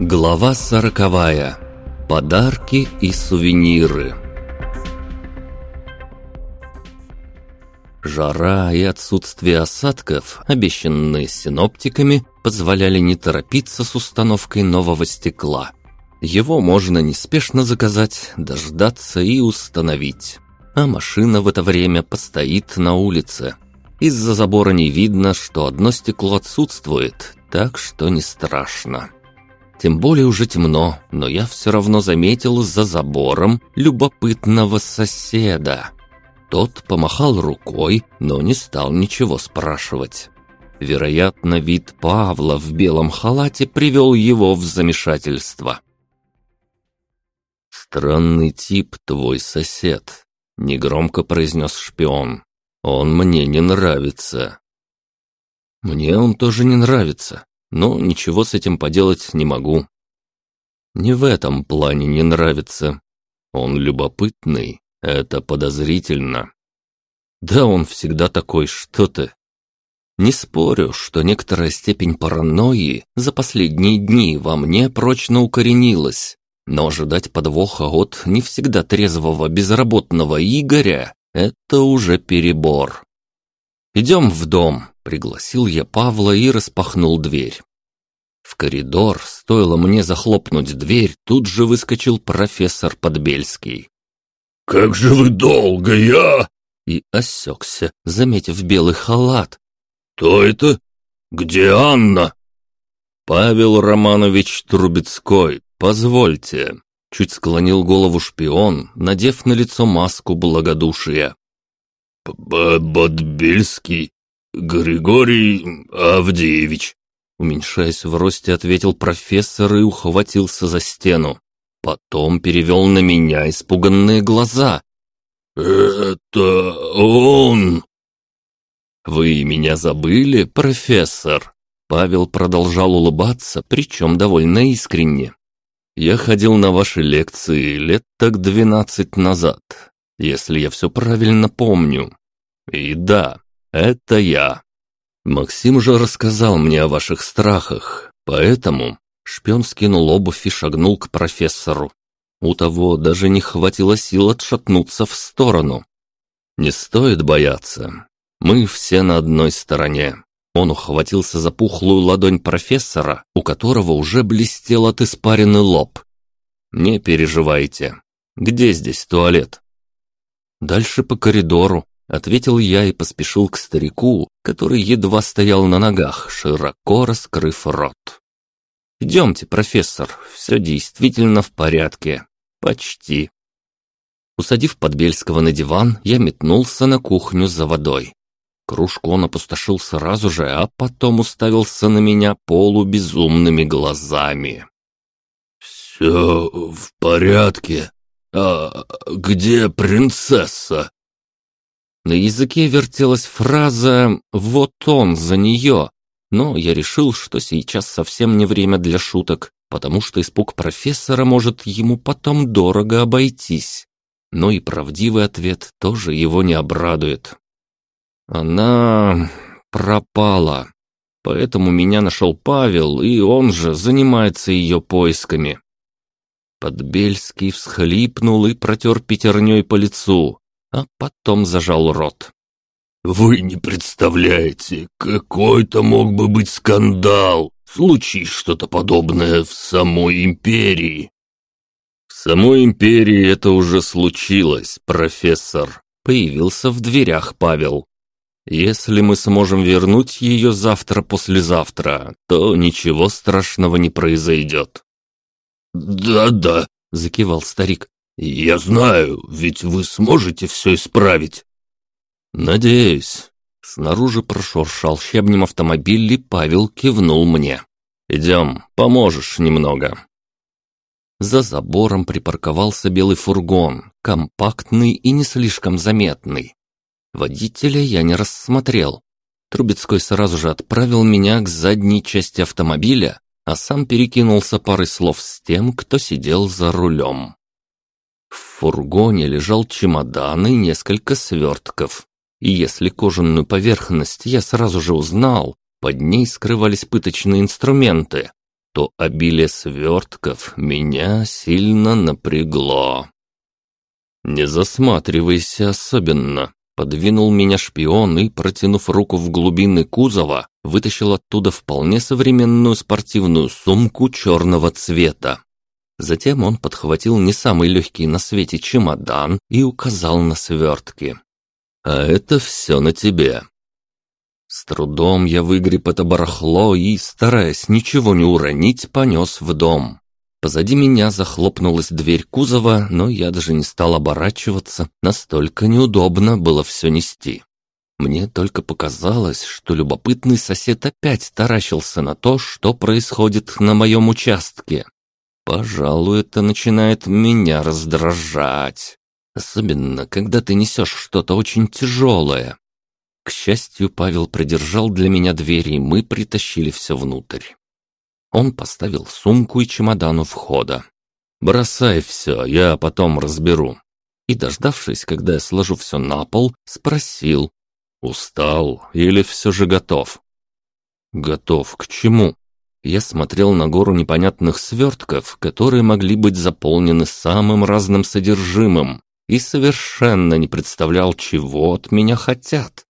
Глава сороковая. Подарки и сувениры. Жара и отсутствие осадков, обещанные синоптиками, позволяли не торопиться с установкой нового стекла. Его можно неспешно заказать, дождаться и установить. А машина в это время постоит на улице. Из-за забора не видно, что одно стекло отсутствует, так что не страшно. Тем более уже темно, но я все равно заметил за забором любопытного соседа. Тот помахал рукой, но не стал ничего спрашивать. Вероятно, вид Павла в белом халате привел его в замешательство. «Странный тип твой сосед», — негромко произнес шпион. «Он мне не нравится». «Мне он тоже не нравится, но ничего с этим поделать не могу». «Не в этом плане не нравится. Он любопытный, это подозрительно». «Да он всегда такой, что ты». Не спорю, что некоторая степень паранойи за последние дни во мне прочно укоренилась, но ожидать подвоха от не всегда трезвого безработного Игоря – это уже перебор. «Идем в дом», – пригласил я Павла и распахнул дверь. В коридор, стоило мне захлопнуть дверь, тут же выскочил профессор Подбельский. «Как же вы долго, я...» И осекся, заметив белый халат. «Кто это? Где Анна?» «Павел Романович Трубецкой, «Позвольте», — чуть склонил голову шпион, надев на лицо маску благодушия. «Подбельский Григорий Авдеевич», уменьшаясь в росте, ответил профессор и ухватился за стену. Потом перевел на меня испуганные глаза. «Это он!» «Вы меня забыли, профессор?» Павел продолжал улыбаться, причем довольно искренне. Я ходил на ваши лекции лет так двенадцать назад, если я все правильно помню. И да, это я. Максим уже рассказал мне о ваших страхах, поэтому шпион скинул обувь и шагнул к профессору. У того даже не хватило сил отшатнуться в сторону. Не стоит бояться. Мы все на одной стороне. Он ухватился за пухлую ладонь профессора, у которого уже блестел от испарины лоб. «Не переживайте. Где здесь туалет?» «Дальше по коридору», — ответил я и поспешил к старику, который едва стоял на ногах, широко раскрыв рот. «Идемте, профессор, все действительно в порядке. Почти». Усадив Подбельского на диван, я метнулся на кухню за водой. Кружку он опустошил сразу же, а потом уставился на меня полубезумными глазами. «Все в порядке. А где принцесса?» На языке вертелась фраза «вот он за нее», но я решил, что сейчас совсем не время для шуток, потому что испуг профессора может ему потом дорого обойтись. Но и правдивый ответ тоже его не обрадует. Она пропала. Поэтому меня нашел Павел, и он же занимается ее поисками. Подбельский всхлипнул и протер пятерней по лицу, а потом зажал рот. «Вы не представляете, какой-то мог бы быть скандал, случись что-то подобное в самой империи». «В самой империи это уже случилось, профессор», — появился в дверях Павел. Если мы сможем вернуть ее завтра-послезавтра, то ничего страшного не произойдет». «Да-да», — закивал старик. «Я знаю, ведь вы сможете все исправить». «Надеюсь». Снаружи прошуршал щебнем автомобиль, и Павел кивнул мне. «Идем, поможешь немного». За забором припарковался белый фургон, компактный и не слишком заметный. Водителя я не рассмотрел. Трубецкой сразу же отправил меня к задней части автомобиля, а сам перекинулся парой слов с тем, кто сидел за рулем. В фургоне лежал чемодан и несколько свертков. И если кожаную поверхность я сразу же узнал, под ней скрывались пыточные инструменты. то обилие свертков меня сильно напрягло. «Не засматривайся особенно», — подвинул меня шпион и, протянув руку в глубины кузова, вытащил оттуда вполне современную спортивную сумку черного цвета. Затем он подхватил не самый легкий на свете чемодан и указал на свертки. «А это все на тебе. С трудом я выгреб это барахло и, стараясь ничего не уронить, понес в дом. Позади меня захлопнулась дверь кузова, но я даже не стал оборачиваться, настолько неудобно было все нести. Мне только показалось, что любопытный сосед опять таращился на то, что происходит на моем участке. Пожалуй, это начинает меня раздражать. Особенно, когда ты несешь что-то очень тяжелое. К счастью, Павел придержал для меня дверь, и мы притащили все внутрь. Он поставил сумку и чемодан у входа. «Бросай все, я потом разберу». И, дождавшись, когда я сложу все на пол, спросил, «Устал или все же готов?» «Готов к чему?» Я смотрел на гору непонятных свертков, которые могли быть заполнены самым разным содержимым, и совершенно не представлял, чего от меня хотят.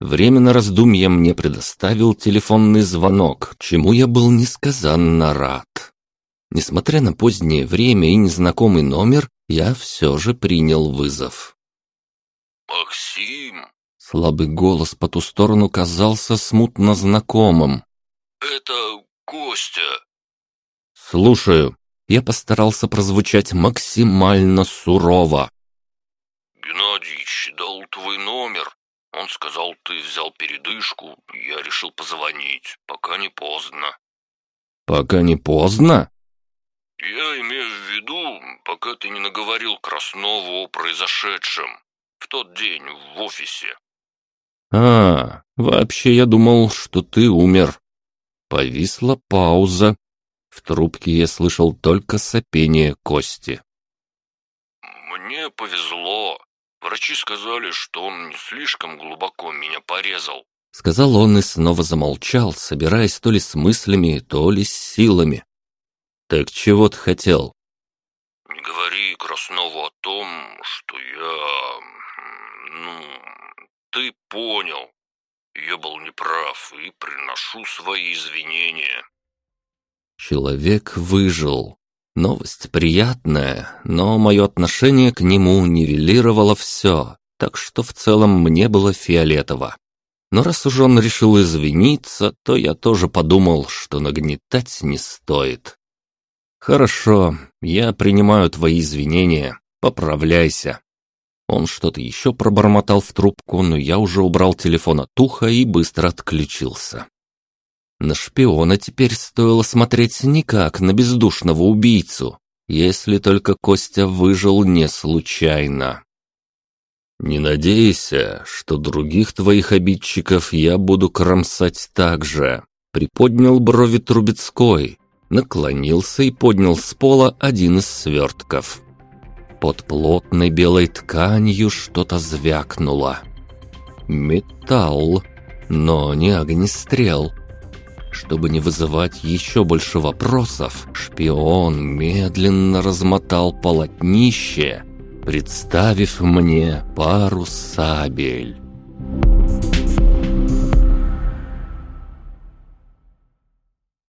Время на раздумье мне предоставил телефонный звонок, чему я был несказанно рад. Несмотря на позднее время и незнакомый номер, я все же принял вызов. «Максим!» Слабый голос по ту сторону казался смутно знакомым. «Это Костя!» «Слушаю». Я постарался прозвучать максимально сурово. «Геннадьевич дал твой номер. Он сказал, ты взял передышку, я решил позвонить, пока не поздно. Пока не поздно? Я имею в виду, пока ты не наговорил Краснову о произошедшем. В тот день в офисе. А, вообще я думал, что ты умер. Повисла пауза. В трубке я слышал только сопение Кости. Мне повезло. Врачи сказали, что он не слишком глубоко меня порезал. Сказал он и снова замолчал, собираясь то ли с мыслями, то ли с силами. «Так чего ты хотел?» «Не говори Краснову о том, что я... ну... ты понял. Я был неправ и приношу свои извинения». Человек выжил. Новость приятная, но мое отношение к нему нивелировало все, так что в целом мне было фиолетово. Но раз уж он решил извиниться, то я тоже подумал, что нагнетать не стоит. «Хорошо, я принимаю твои извинения. Поправляйся». Он что-то еще пробормотал в трубку, но я уже убрал телефон от уха и быстро отключился. На шпиона теперь стоило смотреть не как на бездушного убийцу, если только Костя выжил не случайно. «Не надейся, что других твоих обидчиков я буду кромсать так же», приподнял брови Трубецкой, наклонился и поднял с пола один из свертков. Под плотной белой тканью что-то звякнуло. Металл, но не огнестрел. Чтобы не вызывать еще больше вопросов, шпион медленно размотал полотнище, представив мне пару сабель.